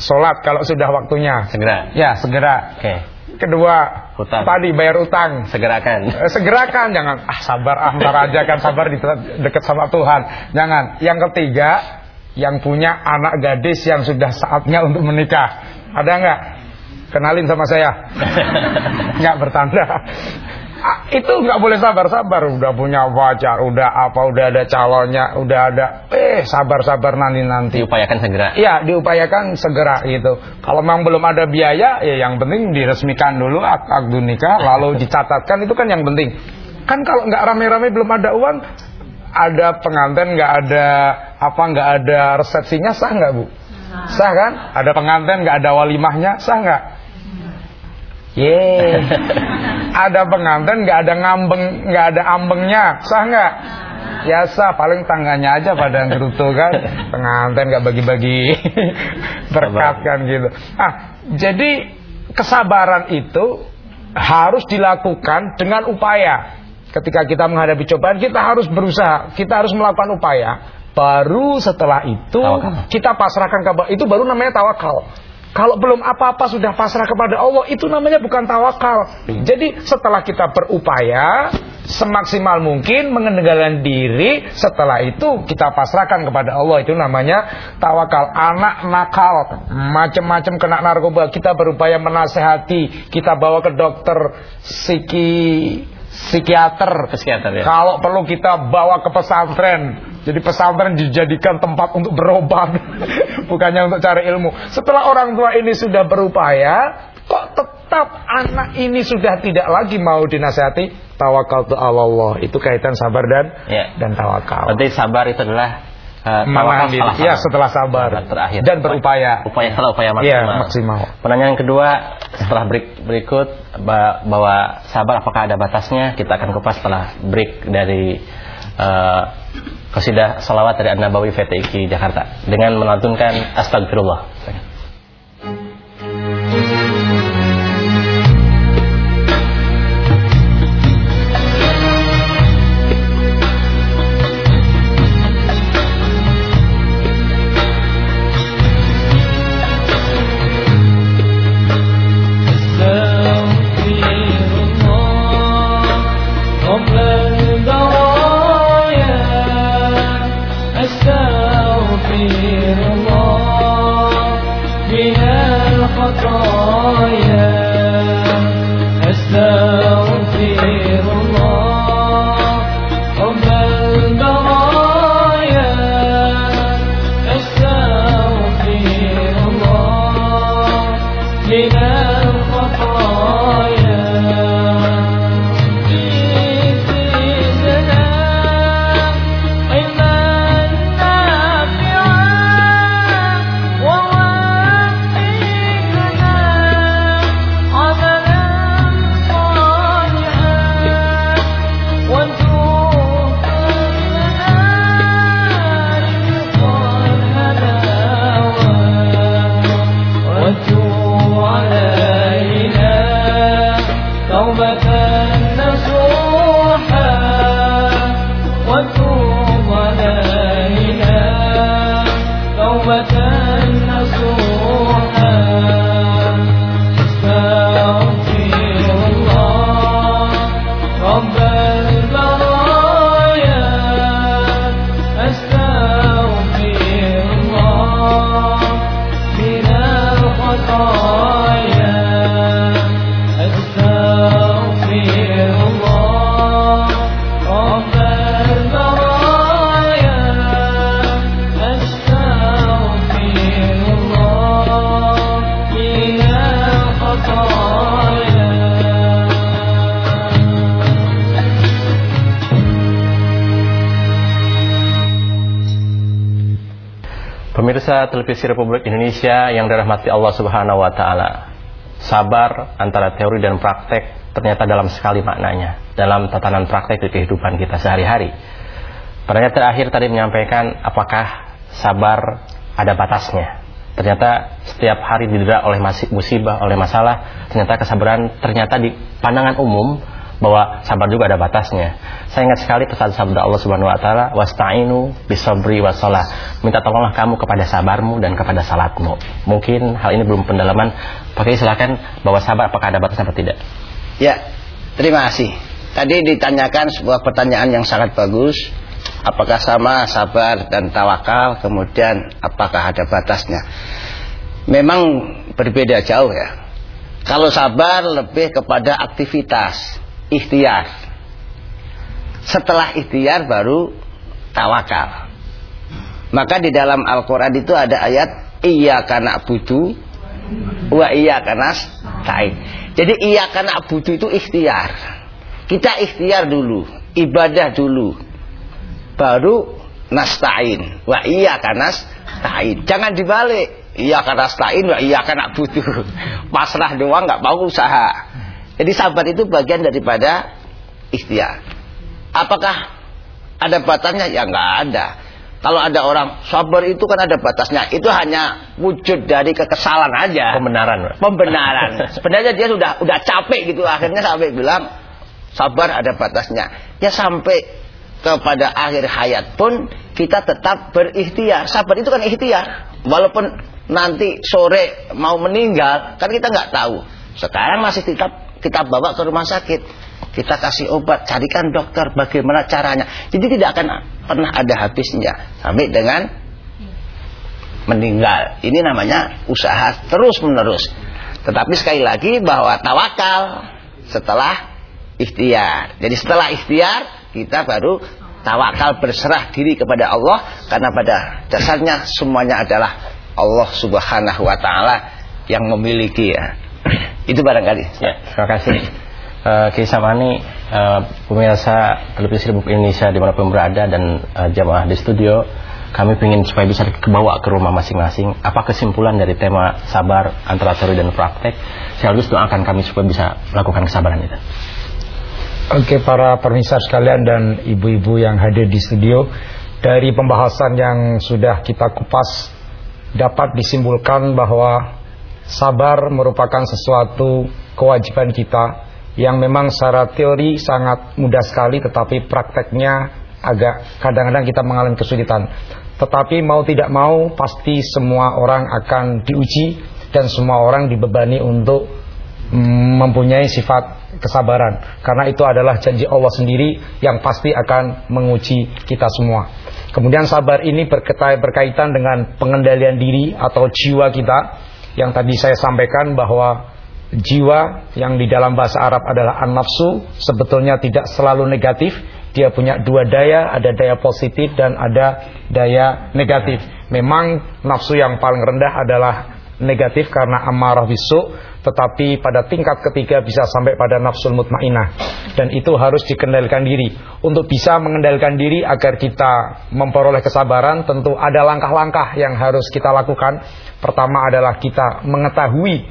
Speaker 2: Salat kalau sudah waktunya.
Speaker 1: Segera.
Speaker 2: Ya, segera.
Speaker 1: Oke.
Speaker 2: Kedua,
Speaker 1: Hutang.
Speaker 2: tadi bayar utang.
Speaker 1: Segerakan.
Speaker 2: Eh, segerakan jangan ah sabar ah ntar aja kan sabar di dekat sama Tuhan jangan yang ketiga yang punya anak gadis yang sudah saatnya untuk menikah. Ada nggak? Kenalin sama saya. Nggak bertanda. Itu nggak boleh sabar-sabar. Udah punya pacar udah apa udah ada calonnya udah ada. Eh sabar-sabar nanti nanti
Speaker 1: Diupayakan segera.
Speaker 2: Iya, diupayakan segera gitu. Kalau memang belum ada biaya, ya yang penting diresmikan dulu ak akdu nikah, lalu dicatatkan. Itu kan yang penting. Kan kalau nggak rame-rame belum ada uang, ada pengantin nggak ada apa nggak ada resepsinya sah nggak bu? Sah kan? Ada pengantin nggak ada walimahnya sah nggak? Ye, ada pengantin nggak ada ngambeng nggak ada ambengnya sah nggak? Ya sah, paling tangganya aja pada ngerutu kan Pengantin nggak bagi-bagi berkat kan gitu Ah, jadi kesabaran itu harus dilakukan dengan upaya Ketika kita menghadapi cobaan kita harus berusaha Kita harus melakukan upaya. Baru setelah itu
Speaker 1: Tawakal.
Speaker 2: kita pasrahkan kepada itu baru namanya tawakal. Kalau belum apa-apa sudah pasrah kepada Allah itu namanya bukan tawakal. Jadi setelah kita berupaya semaksimal mungkin mengendalikan diri, setelah itu kita pasrahkan kepada Allah. Itu namanya tawakal. Anak nakal, macam-macam kena narkoba, kita berupaya menasehati, kita bawa ke dokter psiki psikiater.
Speaker 1: Psikiater, ya.
Speaker 2: Kalau perlu kita bawa ke pesantren. Jadi pesantren dijadikan tempat untuk berobat, bukannya untuk cari ilmu. Setelah orang tua ini sudah berupaya, kok tetap anak ini sudah tidak lagi mau dinasihati? Tawakal tu Allah. Itu kaitan sabar dan
Speaker 1: Ya.
Speaker 2: dan tawakal.
Speaker 1: Berarti sabar itu adalah uh,
Speaker 2: diri.
Speaker 1: setelah
Speaker 2: Ya, setelah sabar.
Speaker 1: terakhir.
Speaker 2: Dan berupaya.
Speaker 1: Upaya setelah upaya maksimal.
Speaker 2: maksimal.
Speaker 1: Pertanyaan kedua setelah break berikut ba- bahwa sabar apakah ada batasnya? Kita akan kupas setelah break dari uh, Qasidah Salawat dari An-Nabawi VTIQ Jakarta dengan melantunkan Astagfirullah. Pemirsa televisi Republik Indonesia yang dirahmati Allah Subhanahu wa taala. Sabar antara teori dan praktek ternyata dalam sekali maknanya dalam tatanan praktek di kehidupan kita sehari-hari. Pertanyaan terakhir tadi menyampaikan apakah sabar ada batasnya. Ternyata setiap hari didera oleh musibah, oleh masalah, ternyata kesabaran ternyata di pandangan umum bahwa sabar juga ada batasnya. Saya ingat sekali pesan sabda Allah Subhanahu wa taala, "Wasta'inu bisabri wasalah." Minta tolonglah kamu kepada sabarmu dan kepada salatmu. Mungkin hal ini belum pendalaman, pakai silakan bahwa sabar apakah ada batasnya atau tidak?
Speaker 5: Ya, terima kasih. Tadi ditanyakan sebuah pertanyaan yang sangat bagus. Apakah sama sabar dan tawakal? Kemudian apakah ada batasnya? Memang berbeda jauh ya. Kalau sabar lebih kepada aktivitas, ikhtiar. Setelah ikhtiar baru tawakal. Maka di dalam Al-Quran itu ada ayat Iya karena butuh Wa iya karena stain Jadi iya karena butuh itu ikhtiar. Kita ikhtiar dulu Ibadah dulu Baru nastain. Wa iya karena stain Jangan dibalik. Iya karena stain Wa iya karena butuh Pasrah doang nggak mau usaha jadi sabar itu bagian daripada ikhtiar. Apakah ada batasnya? Ya nggak ada. Kalau ada orang sabar itu kan ada batasnya. Itu hanya wujud dari kekesalan aja.
Speaker 1: Pembenaran.
Speaker 5: Pembenaran. Sebenarnya dia sudah udah capek gitu. Akhirnya sampai bilang sabar ada batasnya. Ya sampai kepada akhir hayat pun kita tetap berikhtiar. Sabar itu kan ikhtiar. Walaupun nanti sore mau meninggal, kan kita nggak tahu. Sekarang masih tetap kita bawa ke rumah sakit. Kita kasih obat. Carikan dokter bagaimana caranya. Jadi tidak akan pernah ada habisnya. Sampai dengan meninggal. Ini namanya usaha terus menerus tetapi sekali lagi bahwa tawakal setelah ikhtiar. Jadi setelah ikhtiar kita baru tawakal berserah diri kepada Allah. Karena pada dasarnya semuanya adalah Allah subhanahu wa ta'ala yang memiliki ya itu barangkali.
Speaker 1: Ya, terima kasih. Uh, Kisah Mani, uh, pemirsa televisi Republik Indonesia di mana pun berada dan uh, jamaah di studio, kami ingin supaya bisa kebawa ke rumah masing-masing. Apa kesimpulan dari tema sabar antara teori dan praktek? Sekaligus doakan kami supaya bisa melakukan kesabaran itu.
Speaker 2: Oke para pemirsa sekalian dan ibu-ibu yang hadir di studio Dari pembahasan yang sudah kita kupas Dapat disimpulkan bahwa sabar merupakan sesuatu kewajiban kita yang memang secara teori sangat mudah sekali tetapi prakteknya agak kadang-kadang kita mengalami kesulitan. Tetapi mau tidak mau pasti semua orang akan diuji dan semua orang dibebani untuk mm, mempunyai sifat kesabaran karena itu adalah janji Allah sendiri yang pasti akan menguji kita semua. Kemudian sabar ini berkaitan dengan pengendalian diri atau jiwa kita yang tadi saya sampaikan bahwa jiwa yang di dalam bahasa Arab adalah an-nafsu sebetulnya tidak selalu negatif. Dia punya dua daya ada daya positif dan ada daya negatif. Memang nafsu yang paling rendah adalah negatif karena amarah bisu tetapi pada tingkat ketiga bisa sampai pada nafsul mutmainah dan itu harus dikendalikan diri. Untuk bisa mengendalikan diri agar kita memperoleh kesabaran tentu ada langkah-langkah yang harus kita lakukan. Pertama adalah kita mengetahui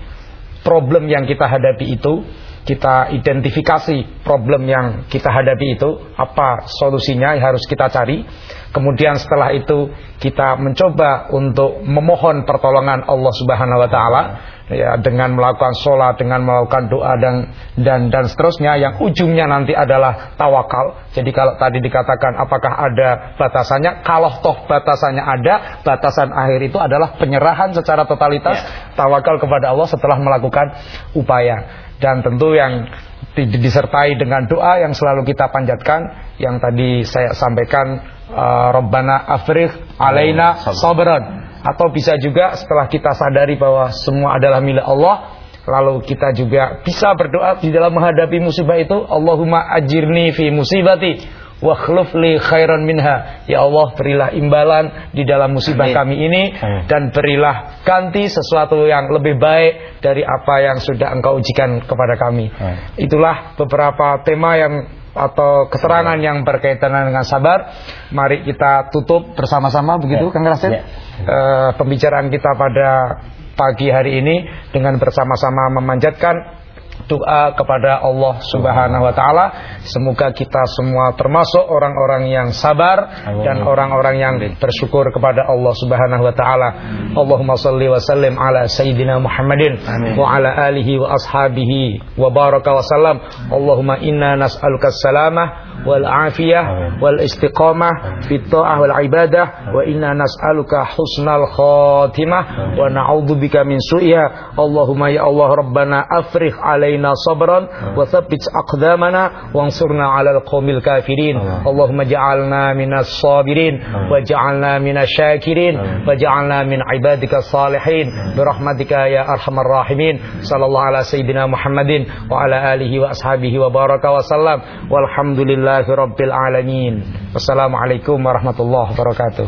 Speaker 2: problem yang kita hadapi itu, kita identifikasi problem yang kita hadapi itu, apa solusinya yang harus kita cari. Kemudian setelah itu kita mencoba untuk memohon pertolongan Allah Subhanahu wa taala ya dengan melakukan sholat, dengan melakukan doa dan dan dan seterusnya yang ujungnya nanti adalah tawakal. Jadi kalau tadi dikatakan apakah ada batasannya, kalau toh batasannya ada, batasan akhir itu adalah penyerahan secara totalitas ya. tawakal kepada Allah setelah melakukan upaya. Dan tentu yang disertai dengan doa yang selalu kita panjatkan yang tadi saya sampaikan uh, Rabbana afriq alaina sabran. Atau bisa juga setelah kita sadari bahwa semua adalah milik Allah lalu kita juga bisa berdoa di dalam menghadapi musibah itu Allahumma ajirni fi musibati Wakhluf li khairan minha. Ya Allah, berilah imbalan di dalam musibah
Speaker 5: Amin.
Speaker 2: kami ini
Speaker 1: Amin.
Speaker 2: dan berilah ganti sesuatu yang lebih baik dari apa yang sudah Engkau ujikan kepada kami.
Speaker 1: Amin.
Speaker 2: Itulah beberapa tema yang atau keterangan yang berkaitan dengan sabar. Mari kita tutup bersama-sama begitu
Speaker 1: Ya.
Speaker 2: Kang Rasid.
Speaker 1: Ya.
Speaker 2: Eh, pembicaraan kita pada pagi hari ini dengan bersama-sama memanjatkan doa kepada Allah Subhanahu wa taala. Semoga kita semua termasuk orang-orang yang sabar dan orang-orang yang bersyukur kepada Allah Subhanahu wa taala. Allahumma shalli wa sallim ala sayyidina Muhammadin wa ala alihi wa ashabihi wa baraka wa sallam. Allahumma inna nas'aluka salamah wal afiyah wal istiqamah fit ta'ah wal ibadah wa inna nas'aluka husnal khatimah wa na'udzubika min su'iha. Allahumma ya Allah rabbana afrigh alaina sabran wa thabbit aqdamana wansurna 'alal qaumil kafirin. Allahumma ja'alna minas sabirin wa ja'alna minas syakirin wa ja'alna min ibadika salihin bi rahmatika ya arhamar rahimin. Sallallahu ala sayyidina Muhammadin wa ala alihi wa ashabihi wa baraka wa sallam. Walhamdulillahi rabbil alamin. Wassalamualaikum warahmatullahi wabarakatuh.